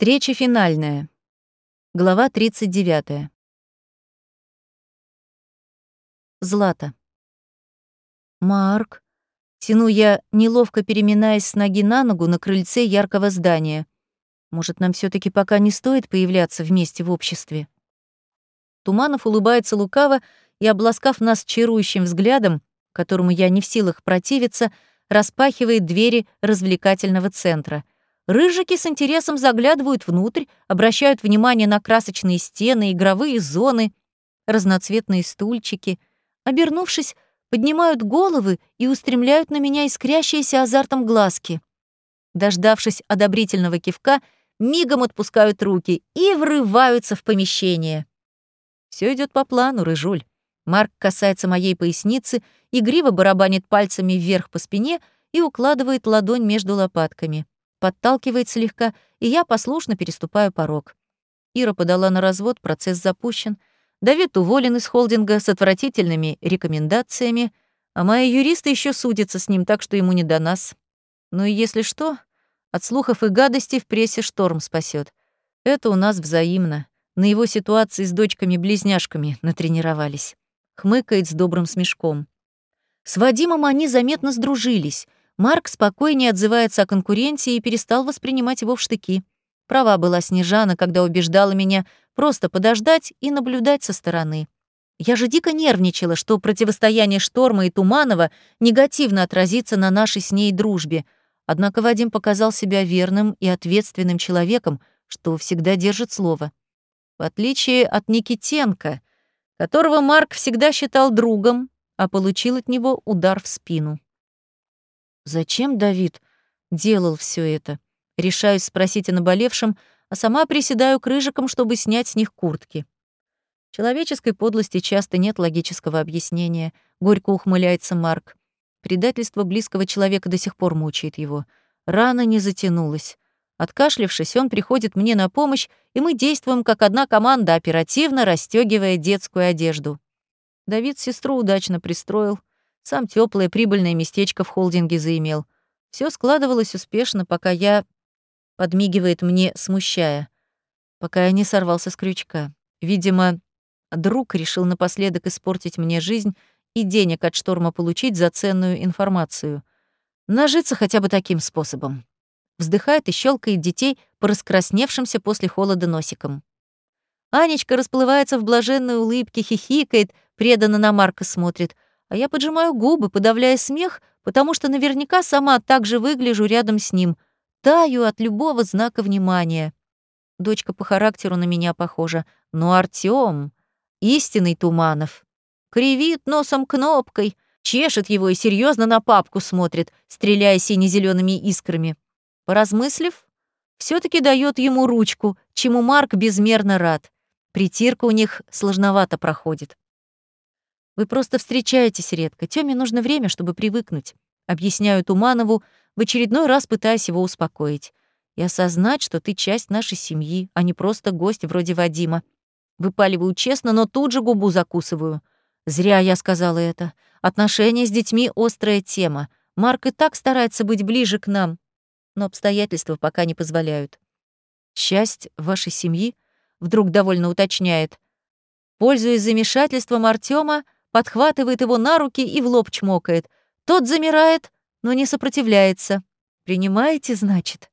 Встреча финальная. Глава 39. Злата. «Марк», — тяну я, неловко переминаясь с ноги на ногу на крыльце яркого здания. «Может, нам все таки пока не стоит появляться вместе в обществе?» Туманов улыбается лукаво и, обласкав нас чарующим взглядом, которому я не в силах противиться, распахивает двери развлекательного центра. Рыжики с интересом заглядывают внутрь, обращают внимание на красочные стены, игровые зоны, разноцветные стульчики. Обернувшись, поднимают головы и устремляют на меня искрящиеся азартом глазки. Дождавшись одобрительного кивка, мигом отпускают руки и врываются в помещение. Все идет по плану, Рыжуль. Марк касается моей поясницы, игриво барабанит пальцами вверх по спине и укладывает ладонь между лопатками. Подталкивает слегка, и я послушно переступаю порог. Ира подала на развод, процесс запущен — Давид уволен из холдинга с отвратительными рекомендациями, а мои юристы еще судятся с ним, так что ему не до нас. Ну и если что, от слухов и гадостей в прессе шторм спасет. Это у нас взаимно. На его ситуации с дочками-близняшками натренировались. Хмыкает с добрым смешком. С Вадимом они заметно сдружились. Марк спокойнее отзывается о конкуренции и перестал воспринимать его в штыки. Права была Снежана, когда убеждала меня Просто подождать и наблюдать со стороны. Я же дико нервничала, что противостояние Шторма и Туманова негативно отразится на нашей с ней дружбе. Однако Вадим показал себя верным и ответственным человеком, что всегда держит слово. В отличие от Никитенко, которого Марк всегда считал другом, а получил от него удар в спину. Зачем Давид делал все это? Решаюсь спросить о наболевшем, а сама приседаю к рыжикам, чтобы снять с них куртки. Человеческой подлости часто нет логического объяснения, горько ухмыляется Марк. Предательство близкого человека до сих пор мучает его. Рана не затянулась. Откашлившись, он приходит мне на помощь, и мы действуем как одна команда, оперативно расстегивая детскую одежду. Давид сестру удачно пристроил, сам теплое прибыльное местечко в холдинге заимел. Все складывалось успешно, пока я подмигивает мне, смущая, пока я не сорвался с крючка. Видимо, друг решил напоследок испортить мне жизнь и денег от шторма получить за ценную информацию. Нажиться хотя бы таким способом. Вздыхает и щелкает детей по раскрасневшимся после холода носиком. Анечка расплывается в блаженной улыбке, хихикает, преданно на Марка смотрит, а я поджимаю губы, подавляя смех, потому что наверняка сама так же выгляжу рядом с ним — Таю от любого знака внимания. Дочка по характеру на меня похожа, но Артём — истинный Туманов. Кривит носом кнопкой, чешет его и серьезно на папку смотрит, стреляя сине-зелеными искрами. Поразмыслив, все таки дает ему ручку, чему Марк безмерно рад. Притирка у них сложновато проходит. Вы просто встречаетесь редко. Тёме нужно время, чтобы привыкнуть. Объясняю Туманову, в очередной раз пытаясь его успокоить. И осознать, что ты часть нашей семьи, а не просто гость вроде Вадима. Выпаливаю честно, но тут же губу закусываю. Зря я сказала это. Отношения с детьми — острая тема. Марк и так старается быть ближе к нам, но обстоятельства пока не позволяют. Часть вашей семьи вдруг довольно уточняет. Пользуясь замешательством Артема, подхватывает его на руки и в лоб чмокает. Тот замирает, но не сопротивляется. Принимаете, значит?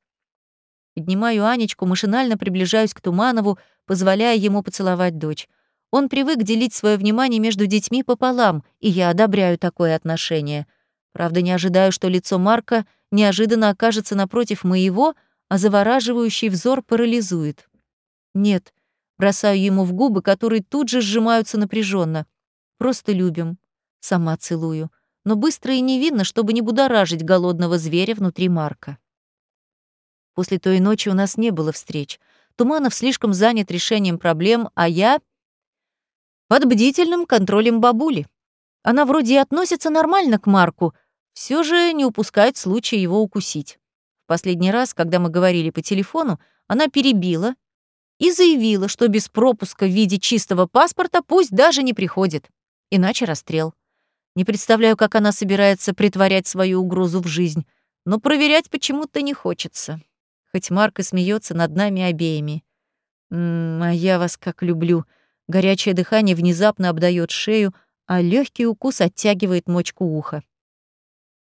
Поднимаю Анечку, машинально приближаюсь к Туманову, позволяя ему поцеловать дочь. Он привык делить свое внимание между детьми пополам, и я одобряю такое отношение. Правда, не ожидаю, что лицо Марка неожиданно окажется напротив моего, а завораживающий взор парализует. Нет, бросаю ему в губы, которые тут же сжимаются напряженно. Просто любим. Сама целую но быстро и невинно, чтобы не будоражить голодного зверя внутри Марка. После той ночи у нас не было встреч. Туманов слишком занят решением проблем, а я — под бдительным контролем бабули. Она вроде и относится нормально к Марку, все же не упускает случая его укусить. В последний раз, когда мы говорили по телефону, она перебила и заявила, что без пропуска в виде чистого паспорта пусть даже не приходит, иначе расстрел. Не представляю, как она собирается притворять свою угрозу в жизнь, но проверять почему-то не хочется. хоть Марк и смеется над нами обеими. М а я вас как люблю. Горячее дыхание внезапно обдает шею, а легкий укус оттягивает мочку уха.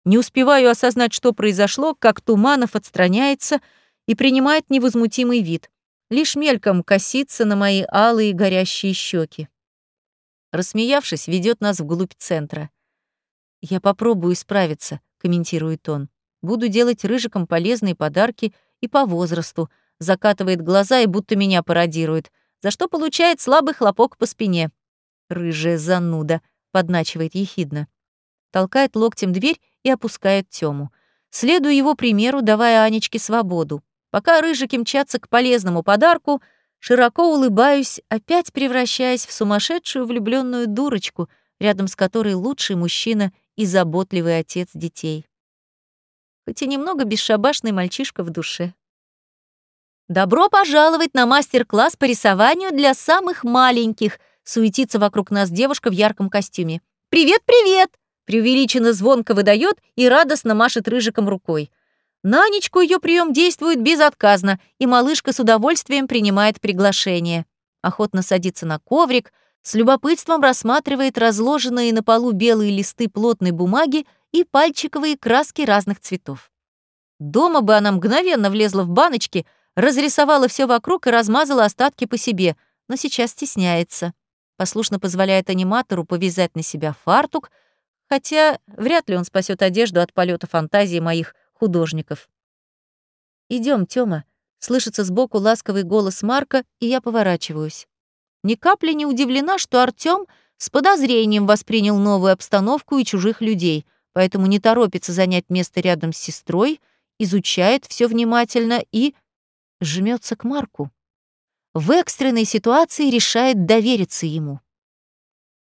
Не успеваю осознать, что произошло, как Туманов отстраняется и принимает невозмутимый вид. Лишь мельком косится на мои алые горящие щеки. Рассмеявшись, ведет нас вглубь центра. «Я попробую исправиться», — комментирует он. «Буду делать рыжикам полезные подарки и по возрасту», закатывает глаза и будто меня пародирует, за что получает слабый хлопок по спине. «Рыжая зануда», — подначивает ехидно. Толкает локтем дверь и опускает Тему. Следую его примеру, давая Анечке свободу. Пока рыжики мчатся к полезному подарку, широко улыбаюсь, опять превращаясь в сумасшедшую влюбленную дурочку, рядом с которой лучший мужчина и заботливый отец детей. Хоть и немного бесшабашный мальчишка в душе. «Добро пожаловать на мастер-класс по рисованию для самых маленьких!» суетится вокруг нас девушка в ярком костюме. «Привет, привет!» преувеличенно звонко выдает и радостно машет рыжиком рукой. На Ничку ее прием действует безотказно, и малышка с удовольствием принимает приглашение. Охотно садится на коврик, с любопытством рассматривает разложенные на полу белые листы плотной бумаги и пальчиковые краски разных цветов. Дома бы она мгновенно влезла в баночки, разрисовала все вокруг и размазала остатки по себе, но сейчас стесняется. Послушно позволяет аниматору повязать на себя фартук, хотя вряд ли он спасет одежду от полета фантазии моих художников. Идем, Тёма», — слышится сбоку ласковый голос Марка, и я поворачиваюсь. Ни капли не удивлена, что Артём с подозрением воспринял новую обстановку и чужих людей, поэтому не торопится занять место рядом с сестрой, изучает все внимательно и жмется к Марку. В экстренной ситуации решает довериться ему.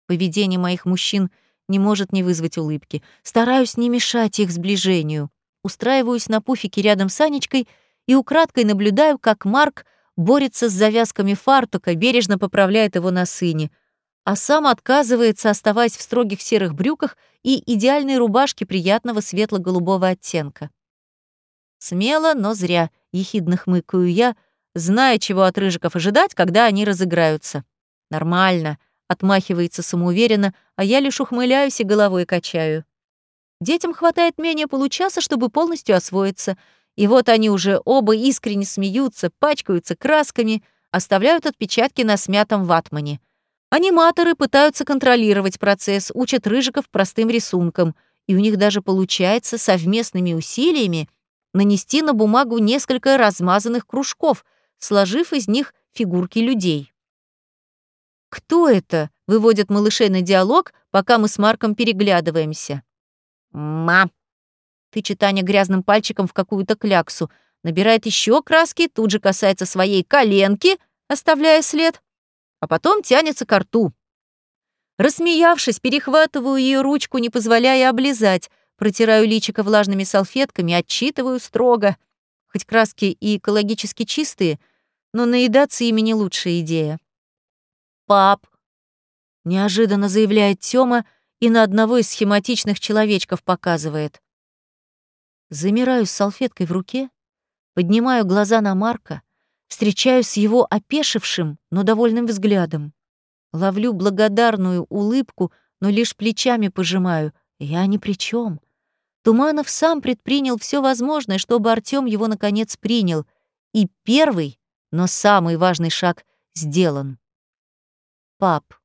Поведение моих мужчин не может не вызвать улыбки. Стараюсь не мешать их сближению. Устраиваюсь на пуфике рядом с Анечкой и украдкой наблюдаю, как Марк борется с завязками фартука, бережно поправляет его на сыне, а сам отказывается, оставаясь в строгих серых брюках и идеальной рубашке приятного светло-голубого оттенка. Смело, но зря — ехидно хмыкаю я, зная, чего от рыжиков ожидать, когда они разыграются. Нормально, отмахивается самоуверенно, а я лишь ухмыляюсь и головой качаю. Детям хватает менее получаса, чтобы полностью освоиться, и вот они уже оба искренне смеются, пачкаются красками, оставляют отпечатки на смятом ватмане. Аниматоры пытаются контролировать процесс, учат рыжиков простым рисункам, и у них даже получается совместными усилиями нанести на бумагу несколько размазанных кружков, сложив из них фигурки людей. «Кто это?» — выводят малышей на диалог, пока мы с Марком переглядываемся. «Ма!» — тычет Аня грязным пальчиком в какую-то кляксу, набирает еще краски, тут же касается своей коленки, оставляя след, а потом тянется к рту. Рассмеявшись, перехватываю ее ручку, не позволяя облизать, Протираю личико влажными салфетками, отчитываю строго. Хоть краски и экологически чистые, но наедаться ими не лучшая идея. «Пап!» — неожиданно заявляет Тёма и на одного из схематичных человечков показывает. Замираю с салфеткой в руке, поднимаю глаза на Марка, встречаюсь с его опешившим, но довольным взглядом. Ловлю благодарную улыбку, но лишь плечами пожимаю. Я ни при чем. Туманов сам предпринял все возможное, чтобы Артём его наконец принял. И первый, но самый важный шаг сделан. Пап.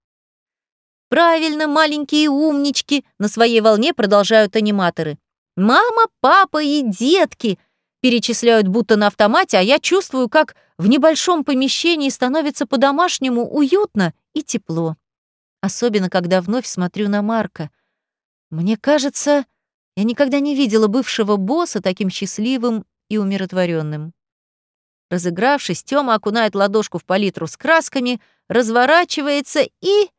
Правильно, маленькие умнички, на своей волне продолжают аниматоры. Мама, папа и детки перечисляют будто на автомате, а я чувствую, как в небольшом помещении становится по-домашнему уютно и тепло. Особенно, когда вновь смотрю на Марка. Мне кажется, я никогда не видела бывшего босса таким счастливым и умиротворенным. Разыгравшись, Тёма окунает ладошку в палитру с красками, разворачивается и,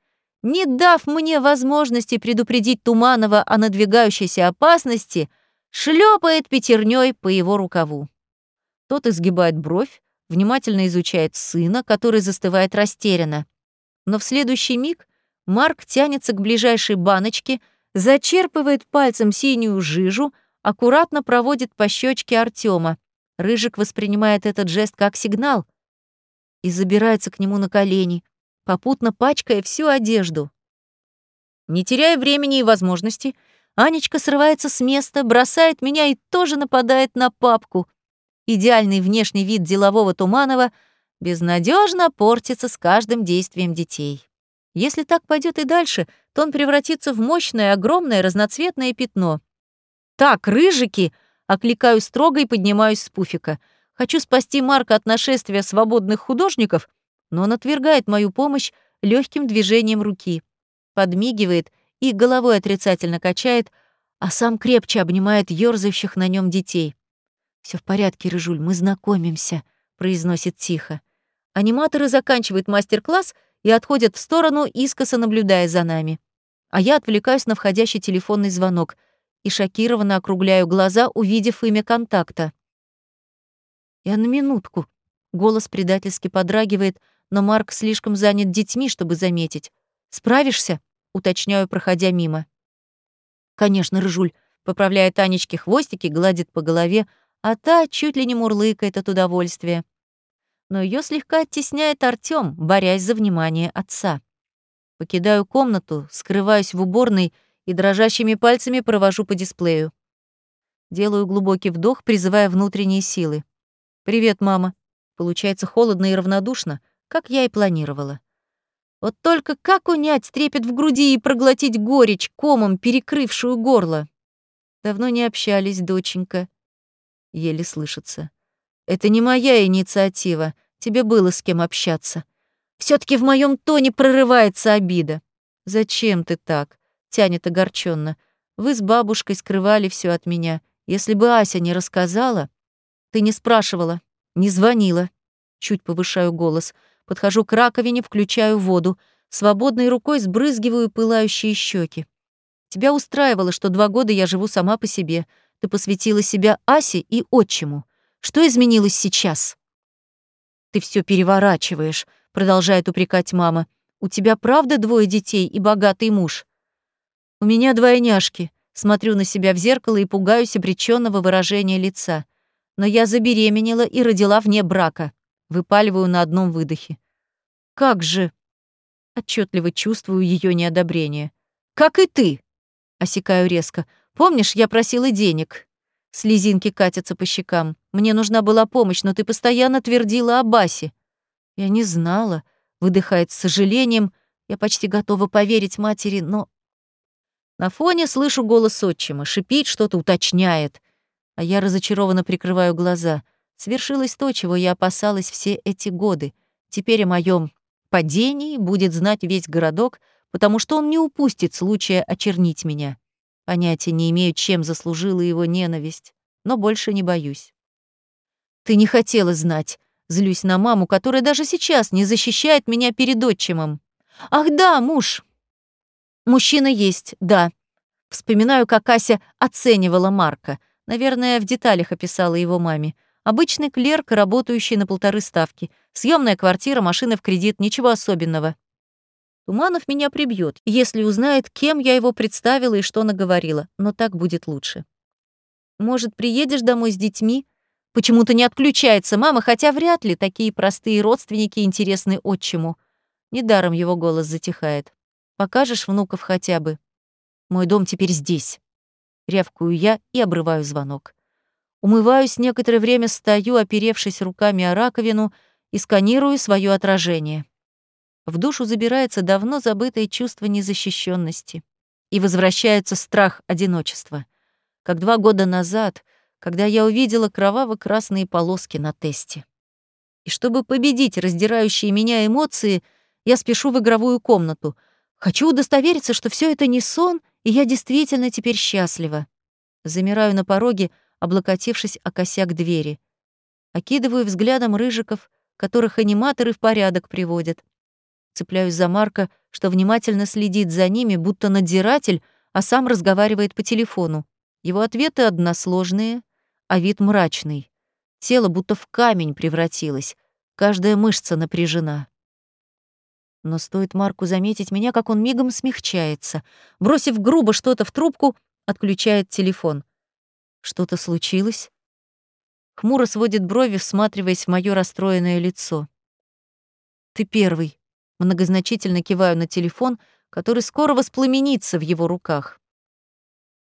не дав мне возможности предупредить Туманова о надвигающейся опасности, шлепает пятерней по его рукаву. Тот изгибает бровь, внимательно изучает сына, который застывает растерянно. Но в следующий миг Марк тянется к ближайшей баночке — зачерпывает пальцем синюю жижу, аккуратно проводит по щечке Артема, Рыжик воспринимает этот жест как сигнал и забирается к нему на колени, попутно пачкая всю одежду. Не теряя времени и возможности, Анечка срывается с места, бросает меня и тоже нападает на папку. Идеальный внешний вид делового Туманова безнадежно портится с каждым действием детей. Если так пойдет и дальше, то он превратится в мощное, огромное, разноцветное пятно. «Так, рыжики!» — окликаю строго и поднимаюсь с пуфика. Хочу спасти Марка от нашествия свободных художников, но он отвергает мою помощь легким движением руки, подмигивает и головой отрицательно качает, а сам крепче обнимает ёрзающих на нем детей. Все в порядке, Рыжуль, мы знакомимся», — произносит тихо. Аниматоры заканчивают мастер-класс и отходят в сторону, искоса наблюдая за нами. А я отвлекаюсь на входящий телефонный звонок и шокированно округляю глаза, увидев имя контакта. «Я на минутку», — голос предательски подрагивает, но Марк слишком занят детьми, чтобы заметить. «Справишься?» — уточняю, проходя мимо. «Конечно, Рыжуль», — поправляет Танечке хвостики, гладит по голове, а та чуть ли не мурлыкает от удовольствия. Но ее слегка оттесняет Артём, борясь за внимание отца. Покидаю комнату, скрываюсь в уборной и дрожащими пальцами провожу по дисплею. Делаю глубокий вдох, призывая внутренние силы. «Привет, мама». Получается холодно и равнодушно, как я и планировала. Вот только как унять трепет в груди и проглотить горечь, комом перекрывшую горло? Давно не общались, доченька. Еле слышится. Это не моя инициатива. Тебе было с кем общаться. все таки в моем тоне прорывается обида. Зачем ты так? Тянет огорченно. Вы с бабушкой скрывали все от меня. Если бы Ася не рассказала... Ты не спрашивала, не звонила. Чуть повышаю голос. Подхожу к раковине, включаю воду. Свободной рукой сбрызгиваю пылающие щеки. Тебя устраивало, что два года я живу сама по себе. Ты посвятила себя Асе и отчиму. Что изменилось сейчас? Ты все переворачиваешь, продолжает упрекать мама. У тебя правда двое детей и богатый муж? У меня двойняшки. Смотрю на себя в зеркало и пугаюсь обреченного выражения лица. Но я забеременела и родила вне брака. Выпаливаю на одном выдохе. Как же? Отчетливо чувствую ее неодобрение. Как и ты. Осекаю резко. Помнишь, я просила денег? Слезинки катятся по щекам. Мне нужна была помощь, но ты постоянно твердила о Басе. Я не знала, выдыхает с сожалением. Я почти готова поверить матери, но... На фоне слышу голос отчима, шипит, что-то уточняет. А я разочарованно прикрываю глаза — Свершилось то, чего я опасалась все эти годы. Теперь о моем падении будет знать весь городок, потому что он не упустит случая очернить меня. Понятия не имею, чем заслужила его ненависть, но больше не боюсь. Ты не хотела знать. Злюсь на маму, которая даже сейчас не защищает меня перед отчимом. Ах да, муж. Мужчина есть, да. Вспоминаю, как Ася оценивала Марка. Наверное, в деталях описала его маме. Обычный клерк, работающий на полторы ставки. Съемная квартира, машина в кредит, ничего особенного. Туманов меня прибьет, если узнает, кем я его представила и что наговорила, но так будет лучше. Может, приедешь домой с детьми? Почему-то не отключается мама, хотя вряд ли такие простые родственники интересны отчиму. Недаром его голос затихает. Покажешь внуков хотя бы? Мой дом теперь здесь. Рявкую я и обрываю звонок. Умываюсь, некоторое время стою, оперевшись руками о раковину, и сканирую свое отражение. В душу забирается давно забытое чувство незащищенности и возвращается страх одиночества. Как два года назад, когда я увидела кроваво-красные полоски на тесте. И чтобы победить раздирающие меня эмоции, я спешу в игровую комнату. Хочу удостовериться, что все это не сон, и я действительно теперь счастлива. Замираю на пороге, облокотившись о косяк двери. Окидываю взглядом рыжиков, которых аниматоры в порядок приводят. Цепляюсь за Марка, что внимательно следит за ними, будто надзиратель, а сам разговаривает по телефону. Его ответы односложные, а вид мрачный. Тело будто в камень превратилось, каждая мышца напряжена. Но стоит Марку заметить меня, как он мигом смягчается. Бросив грубо что-то в трубку, отключает телефон. Что-то случилось? Хмуро сводит брови, всматриваясь в моё расстроенное лицо. «Ты первый», — многозначительно киваю на телефон, который скоро воспламенится в его руках.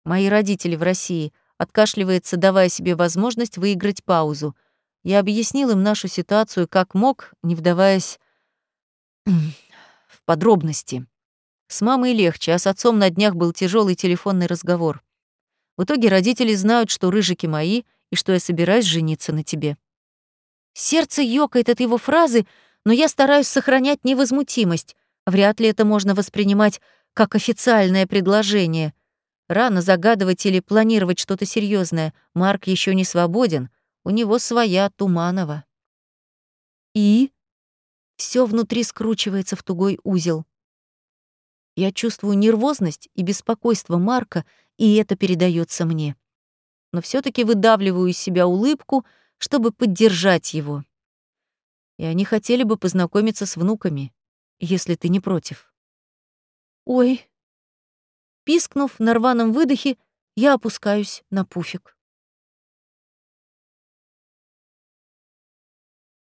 Мои родители в России, откашливается, давая себе возможность выиграть паузу. Я объяснил им нашу ситуацию как мог, не вдаваясь в подробности. С мамой легче, а с отцом на днях был тяжелый телефонный разговор. В итоге родители знают, что рыжики мои и что я собираюсь жениться на тебе. Сердце ёкает от его фразы, но я стараюсь сохранять невозмутимость. Вряд ли это можно воспринимать как официальное предложение. Рано загадывать или планировать что-то серьезное. Марк еще не свободен. У него своя Туманова. И все внутри скручивается в тугой узел. Я чувствую нервозность и беспокойство Марка, и это передается мне. Но все таки выдавливаю из себя улыбку, чтобы поддержать его. И они хотели бы познакомиться с внуками, если ты не против. Ой. Пискнув на рваном выдохе, я опускаюсь на пуфик.